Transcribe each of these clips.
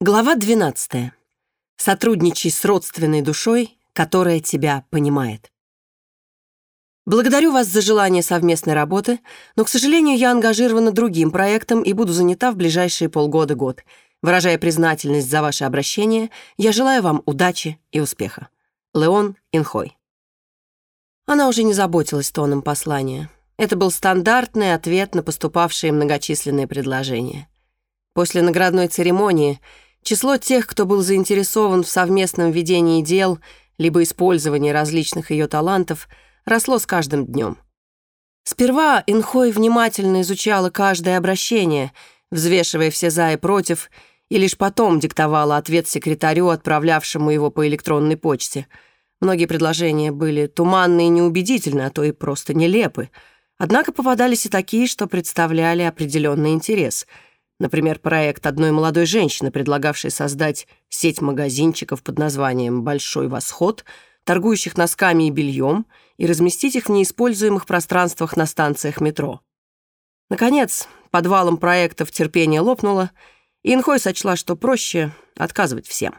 Глава 12. Сотрудничай с родственной душой, которая тебя понимает. Благодарю вас за желание совместной работы, но, к сожалению, я ангажирована другим проектом и буду занята в ближайшие полгода-год. Выражая признательность за ваше обращение, я желаю вам удачи и успеха. Леон Инхой. Она уже не заботилась тоном послания. Это был стандартный ответ на поступавшие многочисленные предложения. После наградной церемонии — Число тех, кто был заинтересован в совместном ведении дел либо использовании различных ее талантов, росло с каждым днем. Сперва Инхой внимательно изучала каждое обращение, взвешивая все «за» и «против», и лишь потом диктовала ответ секретарю, отправлявшему его по электронной почте. Многие предложения были туманны и неубедительны, а то и просто нелепы. Однако попадались и такие, что представляли определенный интерес — Например, проект одной молодой женщины, предлагавшей создать сеть магазинчиков под названием «Большой восход», торгующих носками и бельем, и разместить их в неиспользуемых пространствах на станциях метро. Наконец, подвалом проектов терпение лопнуло, и Инхой сочла, что проще отказывать всем.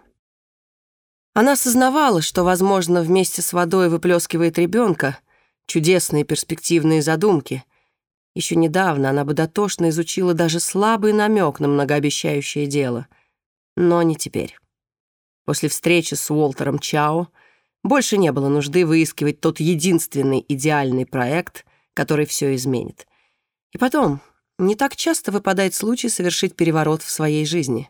Она осознавала, что, возможно, вместе с водой выплескивает ребенка, чудесные перспективные задумки, еще недавно она бы дотошно изучила даже слабый намек на многообещающее дело. Но не теперь. После встречи с Уолтером Чао больше не было нужды выискивать тот единственный идеальный проект, который все изменит. И потом, не так часто выпадает случай совершить переворот в своей жизни.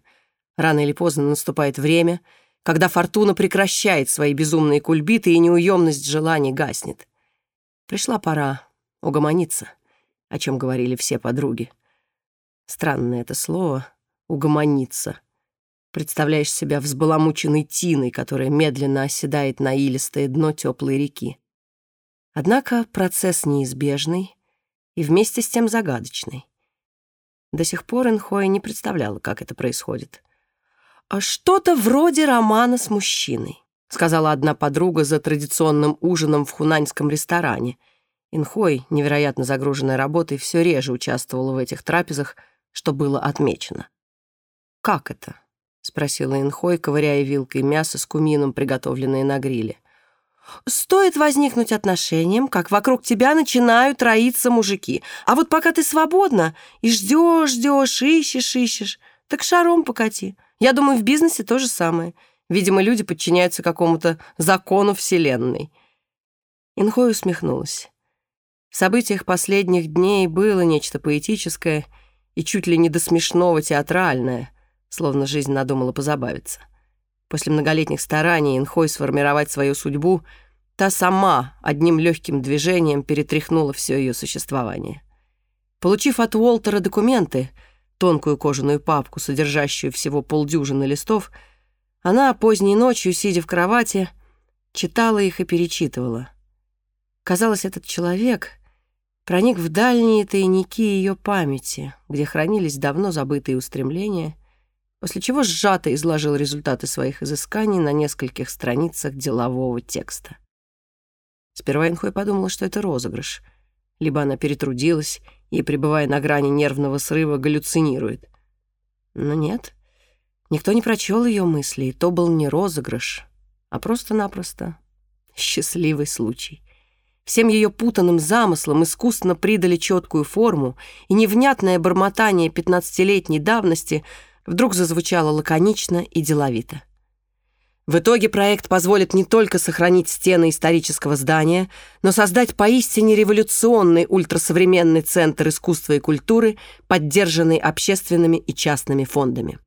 Рано или поздно наступает время, когда фортуна прекращает свои безумные кульбиты и неуемность желаний гаснет. Пришла пора угомониться о чем говорили все подруги. Странное это слово «угомониться». Представляешь себя взбаламученной тиной, которая медленно оседает на илистое дно теплой реки. Однако процесс неизбежный и вместе с тем загадочный. До сих пор Энхоя не представляла, как это происходит. «А что-то вроде романа с мужчиной», сказала одна подруга за традиционным ужином в хунаньском ресторане — Инхой, невероятно загруженная работой, все реже участвовала в этих трапезах, что было отмечено. «Как это?» — спросила Инхой, ковыряя вилкой мясо с кумином, приготовленное на гриле. «Стоит возникнуть отношениям, как вокруг тебя начинают роиться мужики. А вот пока ты свободна и ждешь, ждешь, ищешь, ищешь, так шаром покати. Я думаю, в бизнесе то же самое. Видимо, люди подчиняются какому-то закону Вселенной». Инхой усмехнулась. В событиях последних дней было нечто поэтическое и чуть ли не до смешного театральное, словно жизнь надумала позабавиться. После многолетних стараний Инхой сформировать свою судьбу, та сама одним легким движением перетряхнула все ее существование. Получив от Уолтера документы, тонкую кожаную папку, содержащую всего полдюжины листов, она поздней ночью, сидя в кровати, читала их и перечитывала. Казалось, этот человек проник в дальние тайники ее памяти, где хранились давно забытые устремления, после чего сжато изложил результаты своих изысканий на нескольких страницах делового текста. Сперва Инхой подумала, что это розыгрыш. Либо она перетрудилась и, пребывая на грани нервного срыва, галлюцинирует. Но нет, никто не прочел ее мысли, и то был не розыгрыш, а просто-напросто счастливый случай. Всем ее путанным замыслам искусно придали четкую форму, и невнятное бормотание пятнадцатилетней давности вдруг зазвучало лаконично и деловито. В итоге проект позволит не только сохранить стены исторического здания, но создать поистине революционный ультрасовременный центр искусства и культуры, поддержанный общественными и частными фондами.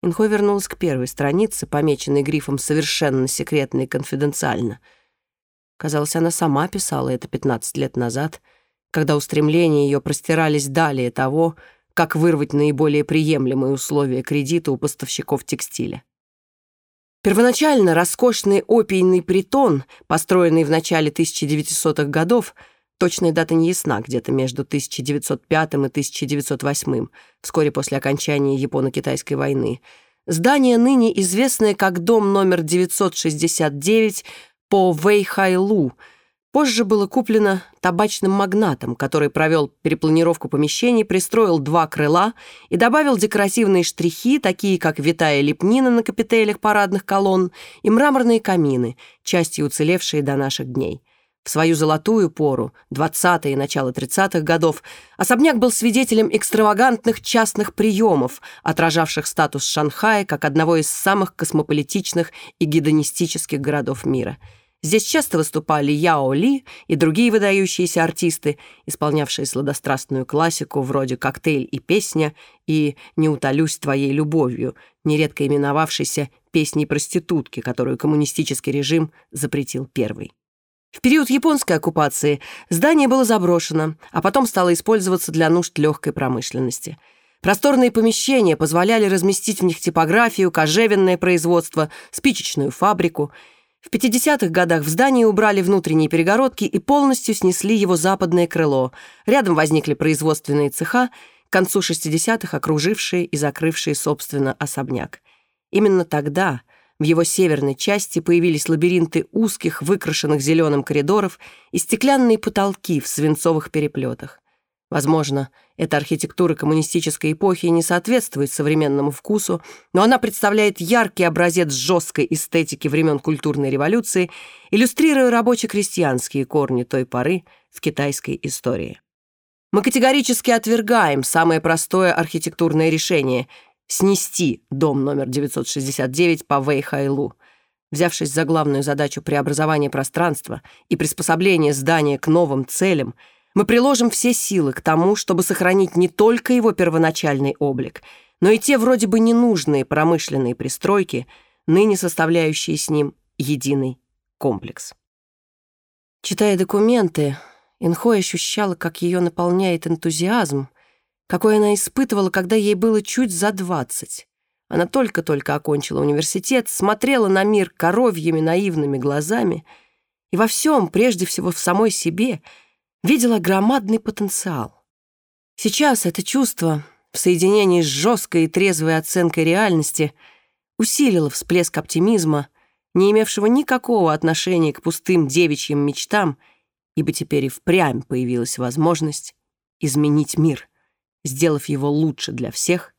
Инхой вернулась к первой странице, помеченной грифом «Совершенно секретно и конфиденциально», Казалось, она сама писала это 15 лет назад, когда устремления ее простирались далее того, как вырвать наиболее приемлемые условия кредита у поставщиков текстиля. Первоначально роскошный опийный притон, построенный в начале 1900-х годов, точная дата не ясна, где-то между 1905 и 1908, вскоре после окончания Японо-Китайской войны, здание, ныне известное как дом номер 969, по Вэйхайлу, Позже было куплено табачным магнатом, который провел перепланировку помещений, пристроил два крыла и добавил декоративные штрихи, такие как витая лепнина на капителях парадных колонн и мраморные камины, частью уцелевшие до наших дней. В свою золотую пору, 20-е и начало 30-х годов, особняк был свидетелем экстравагантных частных приемов, отражавших статус Шанхая как одного из самых космополитичных и гедонистических городов мира. Здесь часто выступали Яо Ли и другие выдающиеся артисты, исполнявшие сладострастную классику вроде «Коктейль и песня» и «Не утолюсь твоей любовью», нередко именовавшейся «песней проститутки», которую коммунистический режим запретил первый. В период японской оккупации здание было заброшено, а потом стало использоваться для нужд легкой промышленности. Просторные помещения позволяли разместить в них типографию, кожевенное производство, спичечную фабрику. В 50-х годах в здании убрали внутренние перегородки и полностью снесли его западное крыло. Рядом возникли производственные цеха, к концу 60-х окружившие и закрывшие, собственно, особняк. Именно тогда – в его северной части появились лабиринты узких, выкрашенных зеленым коридоров и стеклянные потолки в свинцовых переплетах. Возможно, эта архитектура коммунистической эпохи не соответствует современному вкусу, но она представляет яркий образец жесткой эстетики времен культурной революции, иллюстрируя рабоче-крестьянские корни той поры в китайской истории. Мы категорически отвергаем самое простое архитектурное решение снести дом номер 969 по Вэйхайлу. Взявшись за главную задачу преобразования пространства и приспособления здания к новым целям, мы приложим все силы к тому, чтобы сохранить не только его первоначальный облик, но и те вроде бы ненужные промышленные пристройки, ныне составляющие с ним единый комплекс. Читая документы, Инхо ощущала, как ее наполняет энтузиазм, какой она испытывала, когда ей было чуть за двадцать. Она только-только окончила университет, смотрела на мир коровьими наивными глазами и во всем, прежде всего в самой себе, видела громадный потенциал. Сейчас это чувство в соединении с жесткой и трезвой оценкой реальности усилило всплеск оптимизма, не имевшего никакого отношения к пустым девичьим мечтам, ибо теперь и впрямь появилась возможность изменить мир — сделав его лучше для всех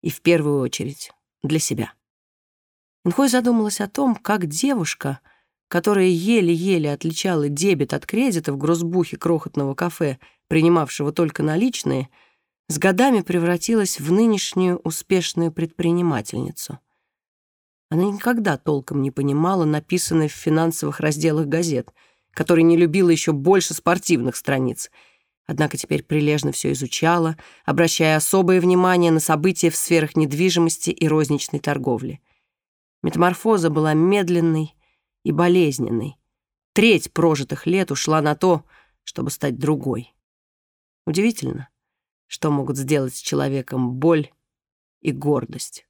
и в первую очередь для себя. Инхой задумалась о том, как девушка, которая еле-еле отличала дебет от кредита в грозбухе крохотного кафе, принимавшего только наличные, с годами превратилась в нынешнюю успешную предпринимательницу. Она никогда толком не понимала написанное в финансовых разделах газет, которые не любила еще больше спортивных страниц — Однако теперь прилежно все изучала, обращая особое внимание на события в сферах недвижимости и розничной торговли. Метаморфоза была медленной и болезненной. Треть прожитых лет ушла на то, чтобы стать другой. Удивительно, что могут сделать с человеком боль и гордость.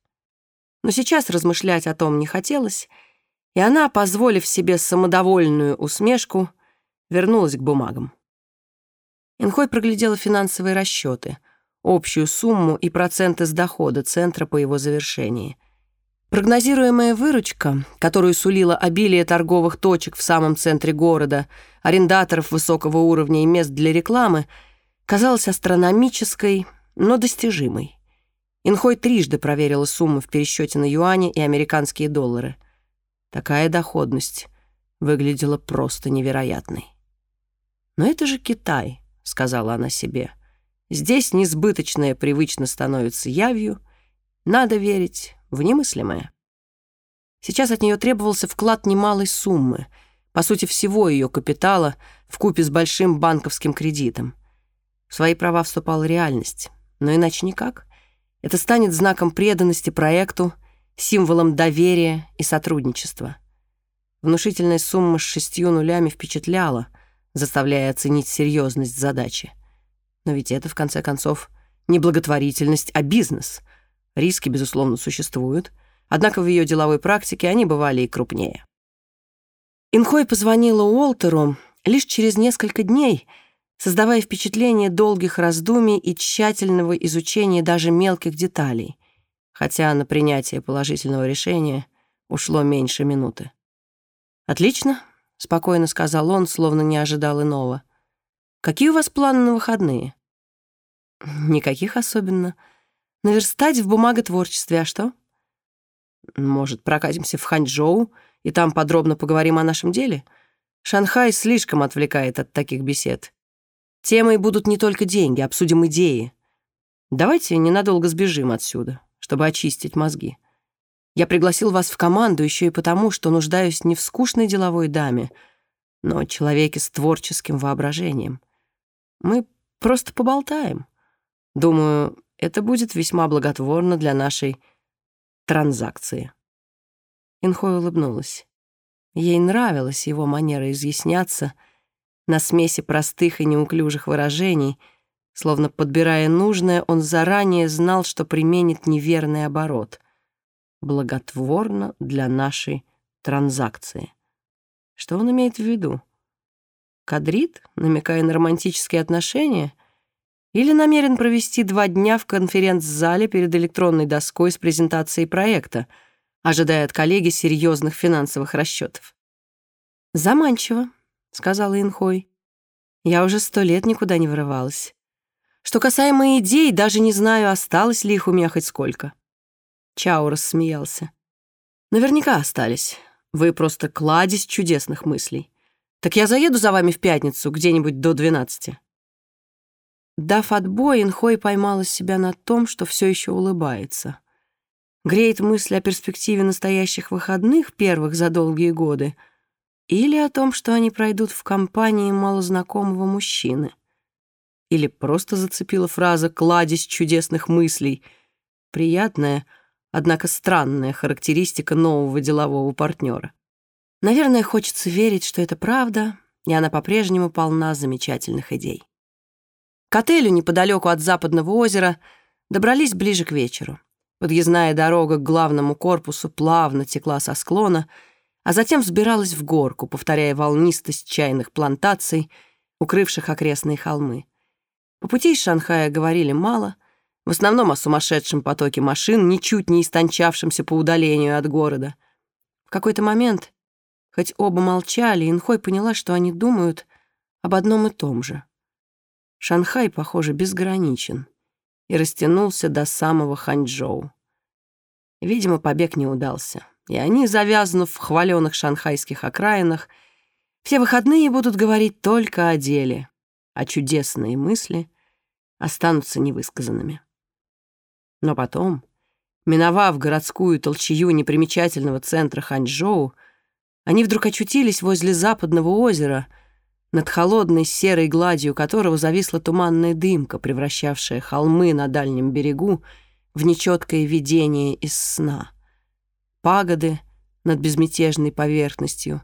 Но сейчас размышлять о том не хотелось, и она, позволив себе самодовольную усмешку, вернулась к бумагам. Инхой проглядела финансовые расчеты, общую сумму и проценты с дохода центра по его завершении. Прогнозируемая выручка, которую сулила обилие торговых точек в самом центре города, арендаторов высокого уровня и мест для рекламы, казалась астрономической, но достижимой. Инхой трижды проверила суммы в пересчете на юани и американские доллары. Такая доходность выглядела просто невероятной. Но это же Китай —— сказала она себе. «Здесь несбыточное привычно становится явью. Надо верить в немыслимое». Сейчас от нее требовался вклад немалой суммы, по сути, всего ее капитала в купе с большим банковским кредитом. В свои права вступала реальность, но иначе никак. Это станет знаком преданности проекту, символом доверия и сотрудничества. Внушительная сумма с шестью нулями впечатляла — заставляя оценить серьезность задачи. Но ведь это, в конце концов, не благотворительность, а бизнес. Риски, безусловно, существуют, однако в ее деловой практике они бывали и крупнее. Инхой позвонила Уолтеру лишь через несколько дней, создавая впечатление долгих раздумий и тщательного изучения даже мелких деталей, хотя на принятие положительного решения ушло меньше минуты. «Отлично», — спокойно сказал он, словно не ожидал иного. «Какие у вас планы на выходные?» «Никаких особенно. Наверстать в бумаготворчестве, а что?» «Может, прокатимся в Ханчжоу и там подробно поговорим о нашем деле? Шанхай слишком отвлекает от таких бесед. Темой будут не только деньги, обсудим идеи. Давайте ненадолго сбежим отсюда, чтобы очистить мозги. Я пригласил вас в команду еще и потому, что нуждаюсь не в скучной деловой даме, но человеке с творческим воображением. Мы просто поболтаем. Думаю, это будет весьма благотворно для нашей транзакции». Инхой улыбнулась. Ей нравилась его манера изъясняться на смеси простых и неуклюжих выражений, словно подбирая нужное, он заранее знал, что применит неверный оборот. Благотворно для нашей транзакции. Что он имеет в виду? Кадрит, намекая на романтические отношения? Или намерен провести два дня в конференц-зале перед электронной доской с презентацией проекта, ожидая от коллеги серьезных финансовых расчетов? «Заманчиво», — сказала Инхой. «Я уже сто лет никуда не вырывалась. Что касаемо идей, даже не знаю, осталось ли их у меня хоть сколько». Чао рассмеялся. «Наверняка остались. Вы просто кладезь чудесных мыслей. Так я заеду за вами в пятницу, где-нибудь до двенадцати». Дав отбой, Инхой поймала себя на том, что все еще улыбается. Греет мысль о перспективе настоящих выходных, первых за долгие годы, или о том, что они пройдут в компании малознакомого мужчины. Или просто зацепила фраза «кладезь чудесных мыслей», приятная, однако странная характеристика нового делового партнера. Наверное, хочется верить, что это правда, и она по-прежнему полна замечательных идей. К отелю неподалеку от западного озера добрались ближе к вечеру. Подъездная дорога к главному корпусу плавно текла со склона, а затем взбиралась в горку, повторяя волнистость чайных плантаций, укрывших окрестные холмы. По пути из Шанхая говорили мало, в основном о сумасшедшем потоке машин, ничуть не истончавшемся по удалению от города. В какой-то момент Хоть оба молчали, Инхой поняла, что они думают об одном и том же. Шанхай, похоже, безграничен и растянулся до самого Ханчжоу. Видимо, побег не удался, и они, завязнув в хваленых шанхайских окраинах, все выходные будут говорить только о деле, а чудесные мысли останутся невысказанными. Но потом, миновав городскую толчею непримечательного центра Ханчжоу, они вдруг очутились возле западного озера, над холодной серой гладью которого зависла туманная дымка, превращавшая холмы на дальнем берегу в нечеткое видение из сна. Пагоды над безмятежной поверхностью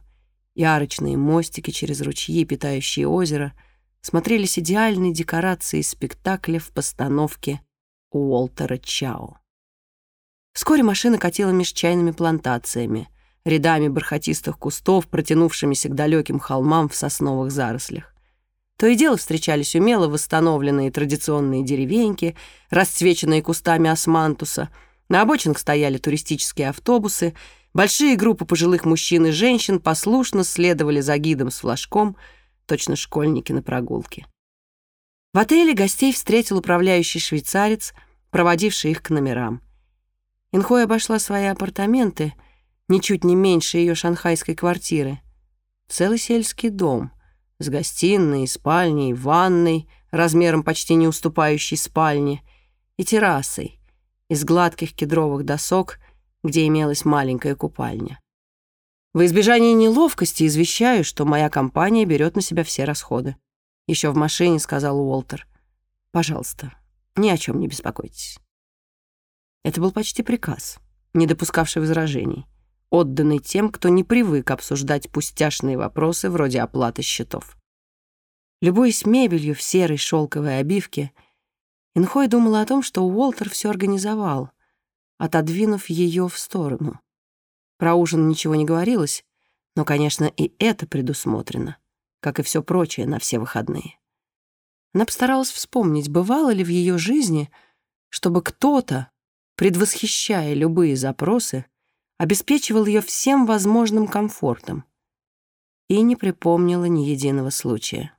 и арочные мостики через ручьи, питающие озеро, смотрелись идеальной декорацией спектакля в постановке Уолтера Чао. Вскоре машина катила меж чайными плантациями — рядами бархатистых кустов, протянувшимися к далеким холмам в сосновых зарослях. То и дело встречались умело восстановленные традиционные деревеньки, расцвеченные кустами османтуса. На обочинах стояли туристические автобусы, большие группы пожилых мужчин и женщин послушно следовали за гидом с флажком, точно школьники на прогулке. В отеле гостей встретил управляющий швейцарец, проводивший их к номерам. Инхой обошла свои апартаменты — ничуть не меньше ее шанхайской квартиры. Целый сельский дом с гостиной, спальней, ванной, размером почти не уступающей спальне, и террасой из гладких кедровых досок, где имелась маленькая купальня. В избежание неловкости извещаю, что моя компания берет на себя все расходы. Еще в машине сказал Уолтер. Пожалуйста, ни о чем не беспокойтесь. Это был почти приказ, не допускавший возражений отданный тем, кто не привык обсуждать пустяшные вопросы вроде оплаты счетов. Любуясь мебелью в серой шелковой обивке, Инхой думала о том, что Уолтер все организовал, отодвинув ее в сторону. Про ужин ничего не говорилось, но, конечно, и это предусмотрено, как и все прочее на все выходные. Она постаралась вспомнить, бывало ли в ее жизни, чтобы кто-то, предвосхищая любые запросы, обеспечивал ее всем возможным комфортом. и не припомнила ни единого случая.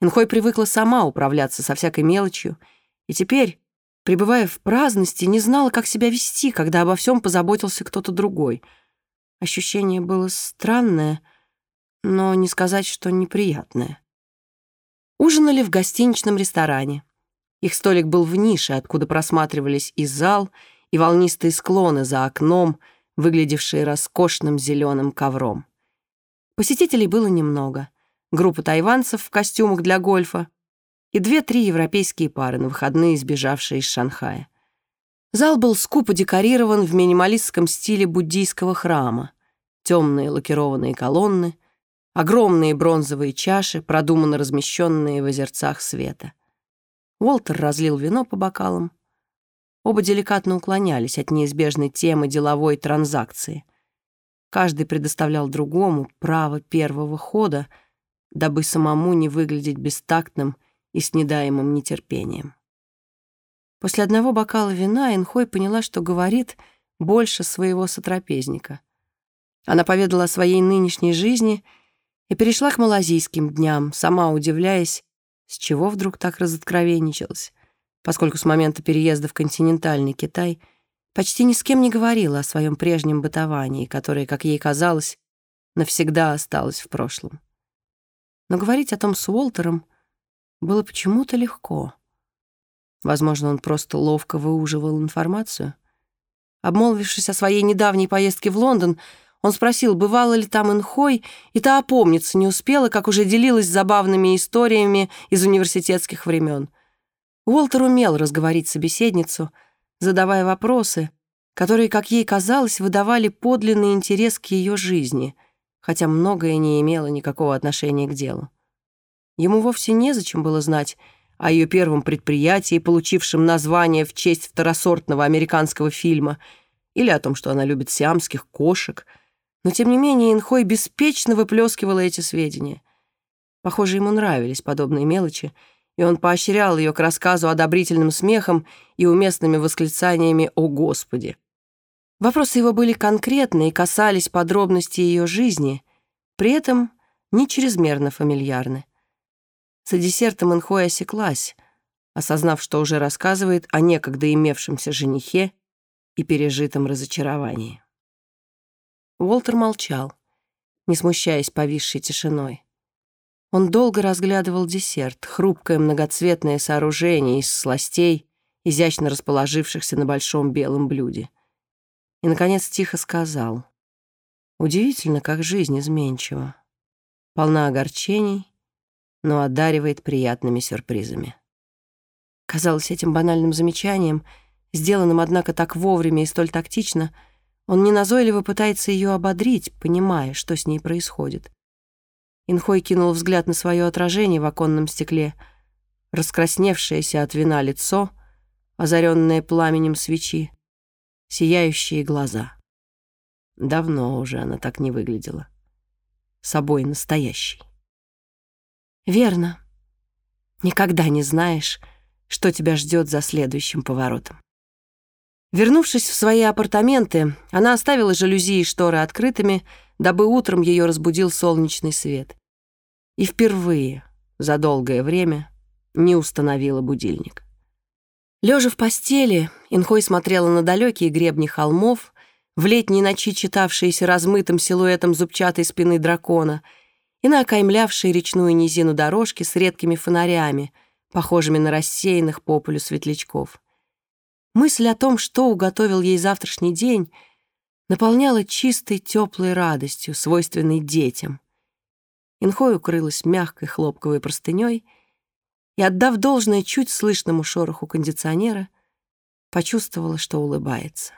Инхой привыкла сама управляться со всякой мелочью, и теперь, пребывая в праздности, не знала, как себя вести, когда обо всем позаботился кто-то другой. Ощущение было странное, но не сказать, что неприятное. Ужинали в гостиничном ресторане. Их столик был в нише, откуда просматривались и зал, и волнистые склоны за окном, выглядевшие роскошным зеленым ковром. Посетителей было немного. Группа тайванцев в костюмах для гольфа и две-три европейские пары на выходные, сбежавшие из Шанхая. Зал был скупо декорирован в минималистском стиле буддийского храма. Темные лакированные колонны, огромные бронзовые чаши, продуманно размещенные в озерцах света. Уолтер разлил вино по бокалам. Оба деликатно уклонялись от неизбежной темы деловой транзакции. Каждый предоставлял другому право первого хода, дабы самому не выглядеть бестактным и с недаемым нетерпением. После одного бокала вина Энхой поняла, что говорит больше своего сотрапезника. Она поведала о своей нынешней жизни и перешла к малазийским дням, сама удивляясь, с чего вдруг так разоткровенничалась? Поскольку с момента переезда в континентальный Китай почти ни с кем не говорила о своем прежнем бытовании, которое, как ей казалось, навсегда осталось в прошлом. Но говорить о том с Уолтером было почему-то легко. Возможно, он просто ловко выуживал информацию. Обмолвившись о своей недавней поездке в Лондон, он спросил, бывало ли там Инхой, и та опомниться не успела, как уже делилась забавными историями из университетских времен. Уолтер умел разговорить собеседницу, задавая вопросы, которые, как ей казалось, выдавали подлинный интерес к ее жизни, хотя многое не имело никакого отношения к делу. Ему вовсе незачем было знать о ее первом предприятии, получившем название в честь второсортного американского фильма, или о том, что она любит сиамских кошек — но, тем не менее, Инхой беспечно выплескивала эти сведения. Похоже, ему нравились подобные мелочи, и он поощрял ее к рассказу одобрительным смехом и уместными восклицаниями «О Господи!». Вопросы его были конкретны и касались подробностей ее жизни, при этом не чрезмерно фамильярны. За десертом Инхой осеклась, осознав, что уже рассказывает о некогда имевшемся женихе и пережитом разочаровании. Уолтер молчал, не смущаясь повисшей тишиной. Он долго разглядывал десерт, хрупкое многоцветное сооружение из сластей, изящно расположившихся на большом белом блюде. И, наконец, тихо сказал. Удивительно, как жизнь изменчива. Полна огорчений, но одаривает приятными сюрпризами. Казалось, этим банальным замечанием, сделанным, однако, так вовремя и столь тактично — он неназойливо пытается ее ободрить, понимая, что с ней происходит. Инхой кинул взгляд на свое отражение в оконном стекле, раскрасневшееся от вина лицо, озаренное пламенем свечи, сияющие глаза. Давно уже она так не выглядела. Собой настоящей. Верно. Никогда не знаешь, что тебя ждет за следующим поворотом. Вернувшись в свои апартаменты, она оставила жалюзи и шторы открытыми, дабы утром ее разбудил солнечный свет. И впервые за долгое время не установила будильник. Лежа в постели, Инхой смотрела на далекие гребни холмов, в летней ночи читавшиеся размытым силуэтом зубчатой спины дракона и на окаймлявшие речную низину дорожки с редкими фонарями, похожими на рассеянных по полю светлячков. Мысль о том, что уготовил ей завтрашний день, наполняла чистой, теплой радостью, свойственной детям. Инхой укрылась мягкой хлопковой простыней и, отдав должное чуть слышному шороху кондиционера, почувствовала, что улыбается.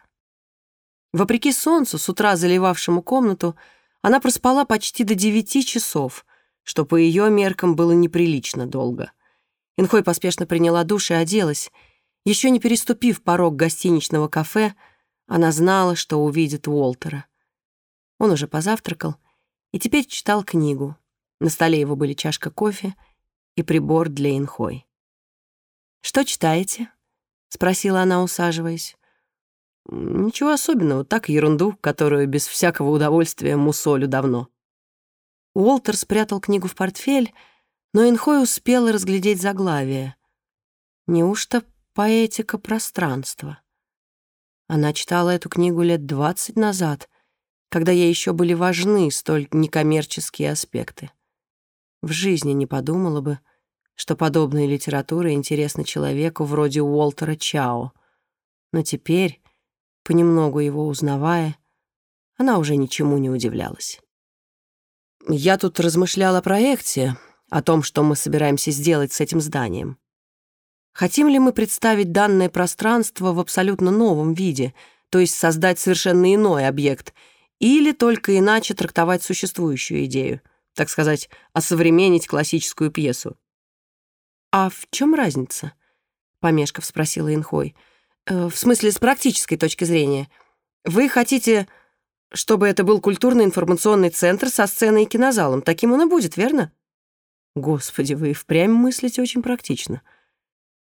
Вопреки солнцу, с утра заливавшему комнату, она проспала почти до девяти часов, что по ее меркам было неприлично долго. Инхой поспешно приняла душ и оделась — еще не переступив порог гостиничного кафе, она знала, что увидит Уолтера. Он уже позавтракал и теперь читал книгу. На столе его были чашка кофе и прибор для инхой. «Что читаете?» — спросила она, усаживаясь. «Ничего особенного, так ерунду, которую без всякого удовольствия мусолю давно». Уолтер спрятал книгу в портфель, но Инхой успела разглядеть заглавие. Неужто поэтика пространства? Она читала эту книгу лет двадцать назад, когда ей еще были важны столь некоммерческие аспекты. В жизни не подумала бы, что подобная литература интересна человеку вроде Уолтера Чао. Но теперь, понемногу его узнавая, она уже ничему не удивлялась. Я тут размышляла о проекте, о том, что мы собираемся сделать с этим зданием. Хотим ли мы представить данное пространство в абсолютно новом виде, то есть создать совершенно иной объект, или только иначе трактовать существующую идею, так сказать, осовременить классическую пьесу? «А в чем разница?» — помешков спросила Инхой. «Э, «В смысле, с практической точки зрения. Вы хотите, чтобы это был культурно-информационный центр со сценой и кинозалом. Таким он и будет, верно?» «Господи, вы впрямь мыслите очень практично».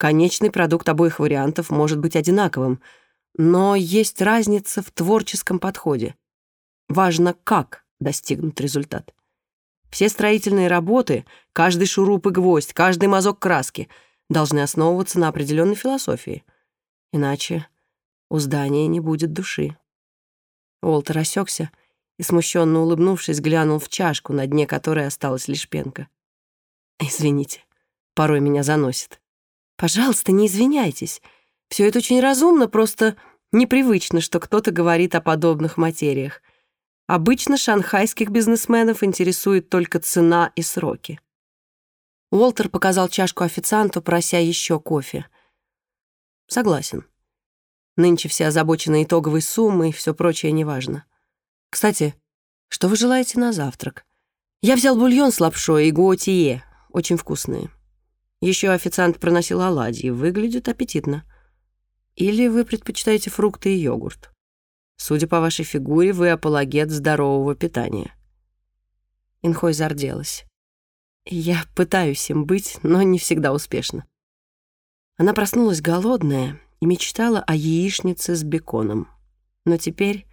Конечный продукт обоих вариантов может быть одинаковым, но есть разница в творческом подходе. Важно, как достигнут результат. Все строительные работы, каждый шуруп и гвоздь, каждый мазок краски должны основываться на определенной философии. Иначе у здания не будет души. Уолтер осекся и, смущенно улыбнувшись, глянул в чашку, на дне которой осталась лишь пенка. «Извините, порой меня заносит. Пожалуйста, не извиняйтесь. Все это очень разумно, просто непривычно, что кто-то говорит о подобных материях. Обычно шанхайских бизнесменов интересует только цена и сроки. Уолтер показал чашку официанту, прося еще кофе. Согласен. Нынче все озабочены итоговой суммой, и все прочее неважно. Кстати, что вы желаете на завтрак? Я взял бульон с лапшой и гуотие, очень вкусные. Еще официант проносил оладьи. Выглядит аппетитно. Или вы предпочитаете фрукты и йогурт? Судя по вашей фигуре, вы апологет здорового питания. Инхой зарделась. Я пытаюсь им быть, но не всегда успешно. Она проснулась голодная и мечтала о яичнице с беконом. Но теперь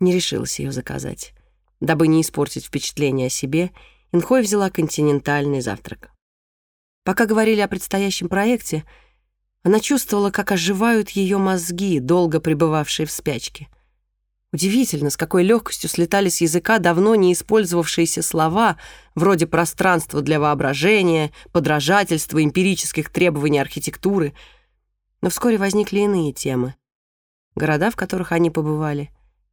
не решилась ее заказать. Дабы не испортить впечатление о себе, Инхой взяла континентальный завтрак. Пока говорили о предстоящем проекте, она чувствовала, как оживают ее мозги, долго пребывавшие в спячке. Удивительно, с какой легкостью слетали с языка давно не использовавшиеся слова, вроде пространства для воображения, подражательства, эмпирических требований архитектуры. Но вскоре возникли иные темы. Города, в которых они побывали,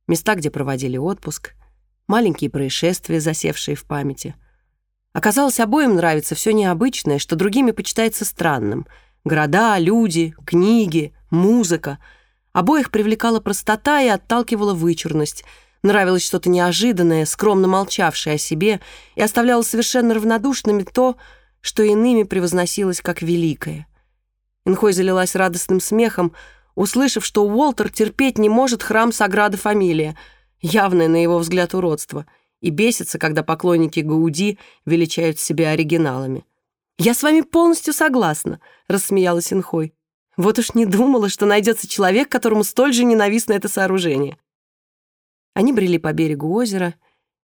места, где проводили отпуск, маленькие происшествия, засевшие в памяти — Оказалось, обоим нравится все необычное, что другими почитается странным. Города, люди, книги, музыка. Обоих привлекала простота и отталкивала вычурность. Нравилось что-то неожиданное, скромно молчавшее о себе, и оставляло совершенно равнодушными то, что иными превозносилось как великое. Инхой залилась радостным смехом, услышав, что Уолтер терпеть не может храм Саграда Фамилия, явное, на его взгляд, уродство — и бесится, когда поклонники Гауди величают себя оригиналами. «Я с вами полностью согласна», — рассмеялась Инхой. «Вот уж не думала, что найдется человек, которому столь же ненавистно это сооружение». Они брели по берегу озера,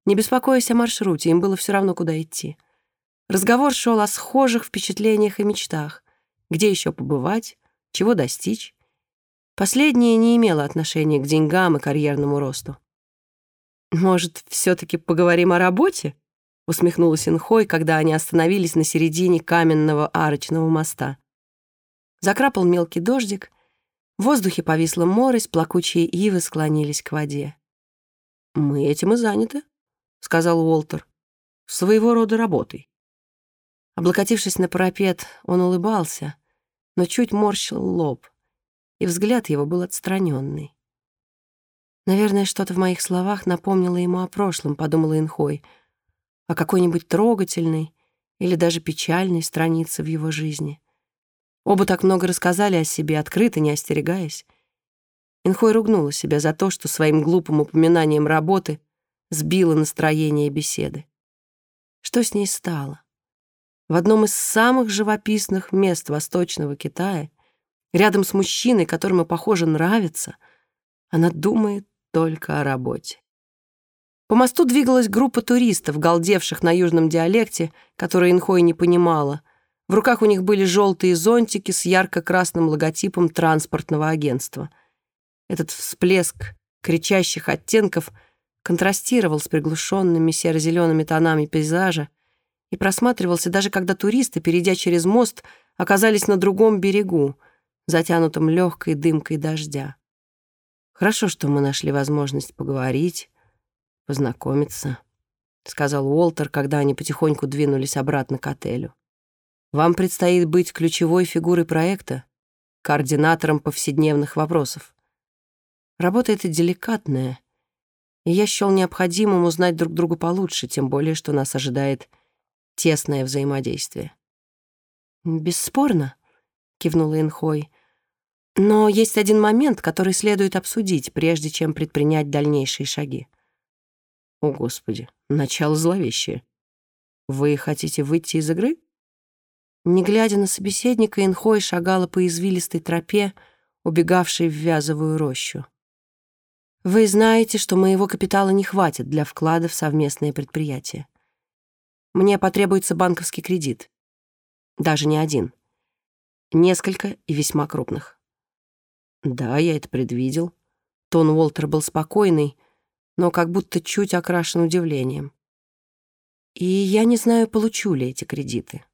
не беспокоясь о маршруте, им было все равно, куда идти. Разговор шел о схожих впечатлениях и мечтах. Где еще побывать, чего достичь. Последнее не имело отношения к деньгам и карьерному росту. «Может, все-таки поговорим о работе?» — усмехнулась Инхой, когда они остановились на середине каменного арочного моста. Закрапал мелкий дождик, в воздухе повисла морось, плакучие ивы склонились к воде. «Мы этим и заняты», — сказал Уолтер, — «своего рода работой». Облокотившись на парапет, он улыбался, но чуть морщил лоб, и взгляд его был отстраненный. Наверное, что-то в моих словах напомнило ему о прошлом, подумала Инхой, о какой-нибудь трогательной или даже печальной странице в его жизни. Оба так много рассказали о себе, открыто, не остерегаясь. Инхой ругнула себя за то, что своим глупым упоминанием работы сбила настроение беседы. Что с ней стало? В одном из самых живописных мест Восточного Китая, рядом с мужчиной, которому, похоже, нравится, она думает только о работе. По мосту двигалась группа туристов, галдевших на южном диалекте, который Инхой не понимала. В руках у них были желтые зонтики с ярко-красным логотипом транспортного агентства. Этот всплеск кричащих оттенков контрастировал с приглушенными серо-зелеными тонами пейзажа и просматривался даже когда туристы, перейдя через мост, оказались на другом берегу, затянутом легкой дымкой дождя. Хорошо, что мы нашли возможность поговорить, познакомиться, сказал Уолтер, когда они потихоньку двинулись обратно к отелю. Вам предстоит быть ключевой фигурой проекта, координатором повседневных вопросов. Работа эта деликатная, и я счел необходимым узнать друг друга получше, тем более, что нас ожидает тесное взаимодействие. «Бесспорно», — кивнула Инхой, «но есть один момент, который следует обсудить, прежде чем предпринять дальнейшие шаги». «О, Господи, начало зловещее. Вы хотите выйти из игры?» Не глядя на собеседника, Инхой шагала по извилистой тропе, убегавшей в вязовую рощу. «Вы знаете, что моего капитала не хватит для вклада в совместное предприятие. Мне потребуется банковский кредит. Даже не один. Несколько и весьма крупных». «Да, я это предвидел». Тон Уолтер был спокойный, но как будто чуть окрашен удивлением. И я не знаю, получу ли эти кредиты.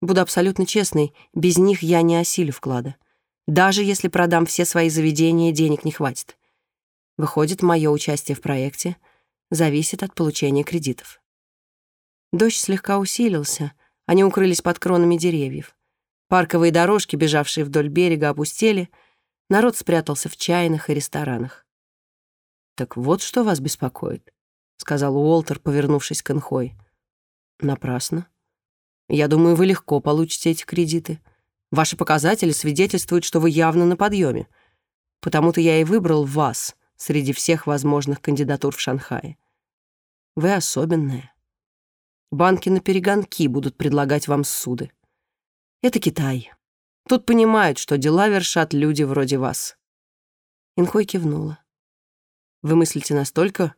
Буду абсолютно честной, без них я не осилю вклада. Даже если продам все свои заведения, денег не хватит. Выходит, мое участие в проекте зависит от получения кредитов. Дождь слегка усилился, они укрылись под кронами деревьев. Парковые дорожки, бежавшие вдоль берега, опустели, народ спрятался в чайных и ресторанах. «Так вот что вас беспокоит», — сказал Уолтер, повернувшись к Энхой. «Напрасно. Я думаю, вы легко получите эти кредиты. Ваши показатели свидетельствуют, что вы явно на подъеме. Потому-то я и выбрал вас среди всех возможных кандидатур в Шанхае. Вы особенная. Банки на перегонки будут предлагать вам суды. Это Китай. Тут понимают, что дела вершат люди вроде вас». Инхой кивнула. Вы мыслите настолько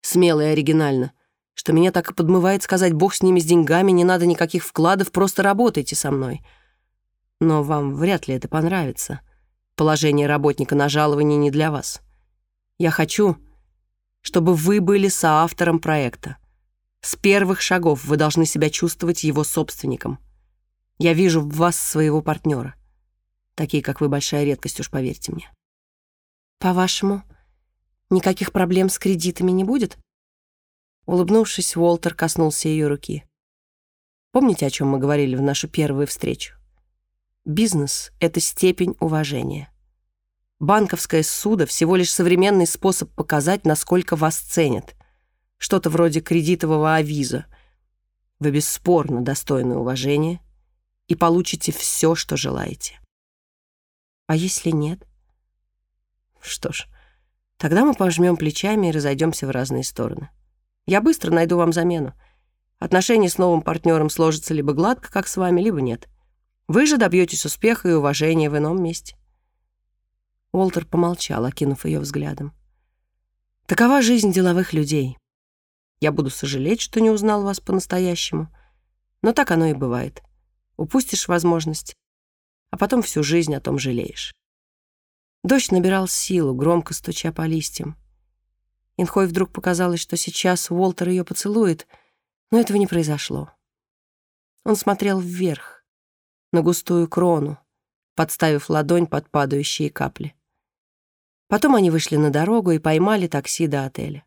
смело и оригинально, что меня так и подмывает сказать «Бог с ними, с деньгами, не надо никаких вкладов, просто работайте со мной». Но вам вряд ли это понравится. Положение работника на жалование не для вас. Я хочу, чтобы вы были соавтором проекта. С первых шагов вы должны себя чувствовать его собственником. Я вижу в вас своего партнера. Такие, как вы, большая редкость, уж поверьте мне. По-вашему, Никаких проблем с кредитами не будет?» Улыбнувшись, Уолтер коснулся ее руки. «Помните, о чем мы говорили в нашу первую встречу? Бизнес — это степень уважения. Банковское судо — всего лишь современный способ показать, насколько вас ценят. Что-то вроде кредитового авиза. Вы бесспорно достойны уважения и получите все, что желаете. А если нет? Что ж, Тогда мы пожмем плечами и разойдемся в разные стороны. Я быстро найду вам замену. Отношения с новым партнером сложатся либо гладко, как с вами, либо нет. Вы же добьетесь успеха и уважения в ином месте. Уолтер помолчал, окинув ее взглядом. Такова жизнь деловых людей. Я буду сожалеть, что не узнал вас по-настоящему, но так оно и бывает. Упустишь возможность, а потом всю жизнь о том жалеешь. Дождь набирал силу, громко стуча по листьям. Инхой вдруг показалось, что сейчас Уолтер ее поцелует, но этого не произошло. Он смотрел вверх, на густую крону, подставив ладонь под падающие капли. Потом они вышли на дорогу и поймали такси до отеля.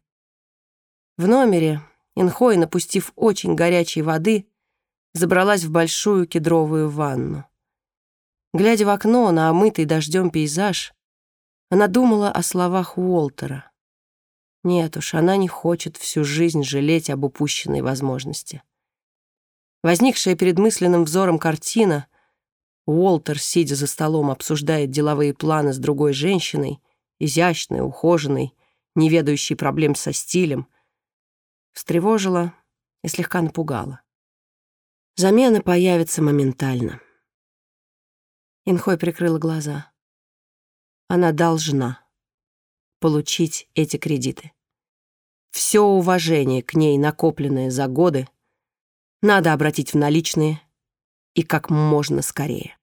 В номере Инхой, напустив очень горячей воды, забралась в большую кедровую ванну. Глядя в окно на омытый дождем пейзаж, она думала о словах Уолтера. Нет уж, она не хочет всю жизнь жалеть об упущенной возможности. Возникшая перед мысленным взором картина Уолтер, сидя за столом, обсуждает деловые планы с другой женщиной, изящной, ухоженной, не ведающей проблем со стилем, встревожила и слегка напугала. Замена появится моментально. Инхой прикрыла глаза. Она должна получить эти кредиты. все уважение к ней, накопленное за годы, надо обратить в наличные и как можно скорее.